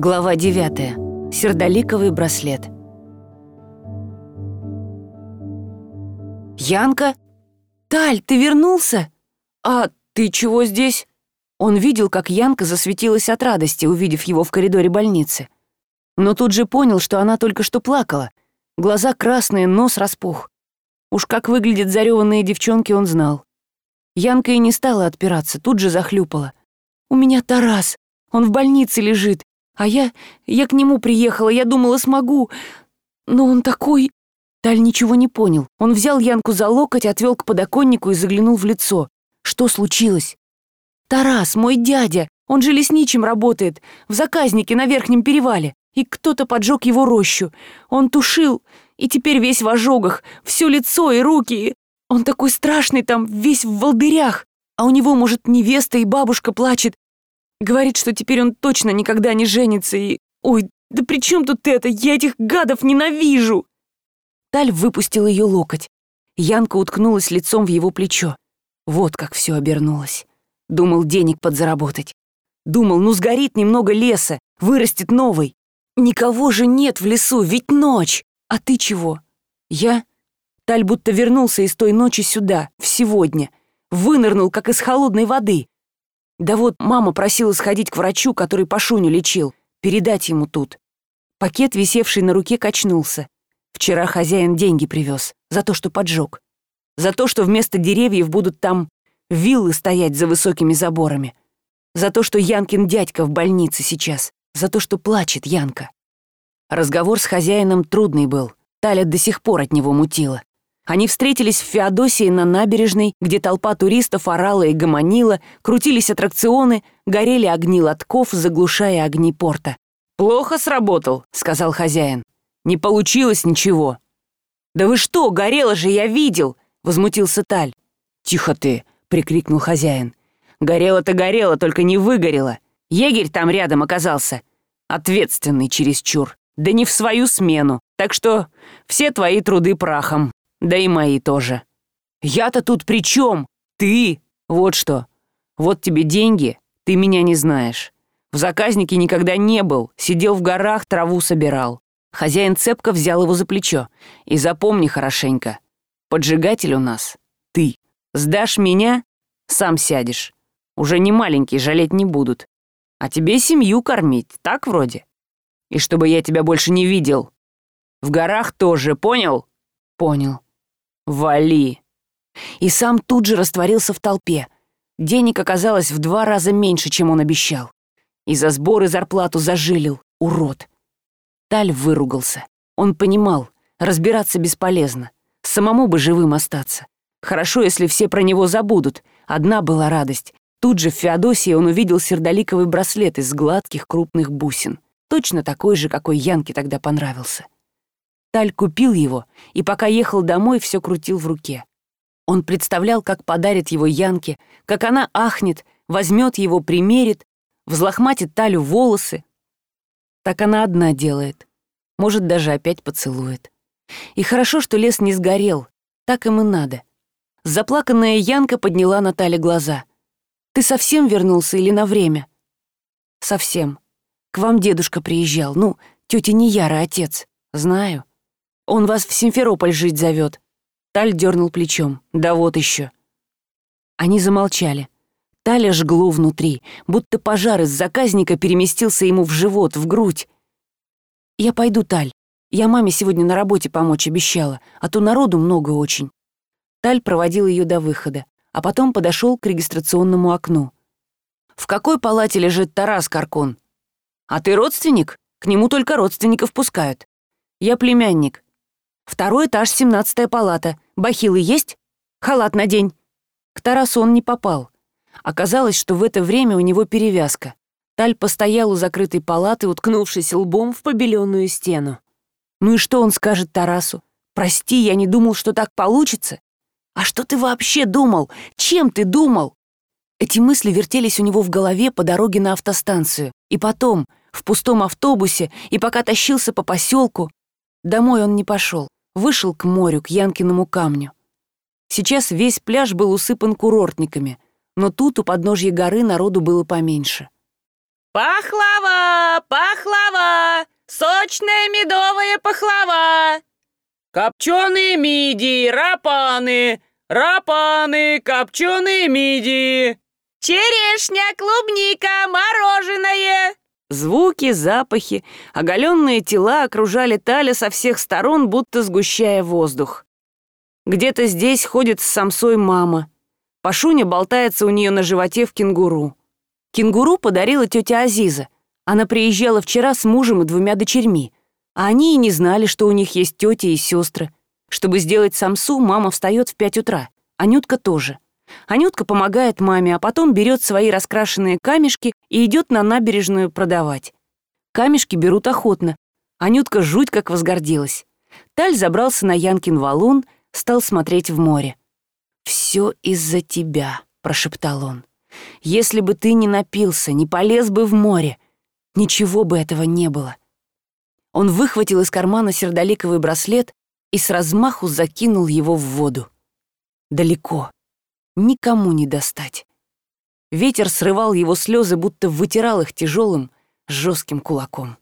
Глава 9. Сердоликовый браслет. «Янка? Таль, ты вернулся? А ты чего здесь?» Он видел, как Янка засветилась от радости, увидев его в коридоре больницы. Но тут же понял, что она только что плакала. Глаза красные, нос распух. Уж как выглядят зареванные девчонки, он знал. Янка и не стала отпираться, тут же захлюпала. «У меня Тарас, он в больнице лежит, а я... я к нему приехала, я думала, смогу. Но он такой...» Таль ничего не понял. Он взял Янку за локоть, отвел к подоконнику и заглянул в лицо. Что случилось? «Тарас, мой дядя, он же лесничим работает, в заказнике на Верхнем перевале, и кто-то поджег его рощу. Он тушил, и теперь весь в ожогах, все лицо и руки. Он такой страшный там, весь в волдырях, а у него, может, невеста и бабушка плачет, Говорит, что теперь он точно никогда не женится и... Ой, да при чем тут это? Я этих гадов ненавижу!» Таль выпустил ее локоть. Янка уткнулась лицом в его плечо. Вот как все обернулось. Думал денег подзаработать. Думал, ну сгорит немного леса, вырастет новый. Никого же нет в лесу, ведь ночь. А ты чего? Я? Таль будто вернулся из той ночи сюда, в сегодня. Вынырнул, как из холодной воды. Да вот мама просила сходить к врачу, который Пашуню лечил, передать ему тут. Пакет, висевший на руке, качнулся. Вчера хозяин деньги привез за то, что поджег. За то, что вместо деревьев будут там виллы стоять за высокими заборами. За то, что Янкин дядька в больнице сейчас. За то, что плачет Янка. Разговор с хозяином трудный был. Таля до сих пор от него мутила. Они встретились в Феодосии на набережной, где толпа туристов орала и гомонила, крутились аттракционы, горели огни лотков, заглушая огни порта. «Плохо сработал», — сказал хозяин. «Не получилось ничего». «Да вы что, горело же, я видел!» — возмутился Таль. «Тихо ты!» — прикрикнул хозяин. «Горело-то горело, только не выгорело. Егерь там рядом оказался. Ответственный чересчур. Да не в свою смену. Так что все твои труды прахом». Да и мои тоже. Я-то тут при чем? Ты! Вот что. Вот тебе деньги, ты меня не знаешь. В заказнике никогда не был, сидел в горах, траву собирал. Хозяин цепко взял его за плечо. И запомни хорошенько. Поджигатель у нас — ты. Сдашь меня — сам сядешь. Уже не маленький, жалеть не будут. А тебе семью кормить, так вроде? И чтобы я тебя больше не видел. В горах тоже, понял? Понял. «Вали!» И сам тут же растворился в толпе. Денег оказалось в два раза меньше, чем он обещал. И за сборы зарплату зажилил, урод. Таль выругался. Он понимал, разбираться бесполезно. Самому бы живым остаться. Хорошо, если все про него забудут. Одна была радость. Тут же в Феодосии он увидел сердоликовый браслет из гладких крупных бусин. Точно такой же, какой Янке тогда понравился. Таль купил его и пока ехал домой, все крутил в руке. Он представлял, как подарит его Янке, как она ахнет, возьмет его, примерит, взлохматит Талю волосы. Так она одна делает. Может, даже опять поцелует. И хорошо, что лес не сгорел. Так им и надо. Заплаканная Янка подняла на Тале глаза. «Ты совсем вернулся или на время?» «Совсем. К вам дедушка приезжал. Ну, тетя Нияра, отец. Знаю. Он вас в Симферополь жить зовет. Таль дернул плечом. Да вот еще. Они замолчали. Таля жгло внутри, будто пожар из заказника переместился ему в живот, в грудь. «Я пойду, Таль. Я маме сегодня на работе помочь обещала, а то народу много очень». Таль проводил ее до выхода, а потом подошел к регистрационному окну. «В какой палате лежит Тарас Каркон?» «А ты родственник? К нему только родственников пускают». «Я племянник. Второй этаж, семнадцатая палата. Бахилы есть? Халат надень». К Тарасу он не попал. Оказалось, что в это время у него перевязка. Таль постоял у закрытой палаты, уткнувшись лбом в побеленную стену. Ну и что он скажет Тарасу? «Прости, я не думал, что так получится». «А что ты вообще думал? Чем ты думал?» Эти мысли вертелись у него в голове по дороге на автостанцию. И потом, в пустом автобусе, и пока тащился по поселку. Домой он не пошел вышел к морю, к Янкиному камню. Сейчас весь пляж был усыпан курортниками, но тут, у подножья горы, народу было поменьше. Пахлава, пахлава, сочная медовая пахлава. Копченые мидии, рапаны, рапаны, копченые мидии. Черешня, клубника, мороженое. Звуки, запахи, оголенные тела окружали Таля со всех сторон, будто сгущая воздух. Где-то здесь ходит с самсой мама. Пашуня болтается у нее на животе в кенгуру. Кенгуру подарила тетя Азиза. Она приезжала вчера с мужем и двумя дочерьми. А они и не знали, что у них есть тети и сестры. Чтобы сделать самсу, мама встает в пять утра. Анютка тоже. Анютка помогает маме, а потом берет свои раскрашенные камешки и идет на набережную продавать. Камешки берут охотно. Анютка жуть как возгордилась. Таль забрался на Янкин валун, стал смотреть в море. «Все из-за тебя», — прошептал он. «Если бы ты не напился, не полез бы в море, ничего бы этого не было». Он выхватил из кармана сердоликовый браслет и с размаху закинул его в воду. Далеко, никому не достать. Ветер срывал его слезы, будто вытирал их тяжелым, жестким кулаком.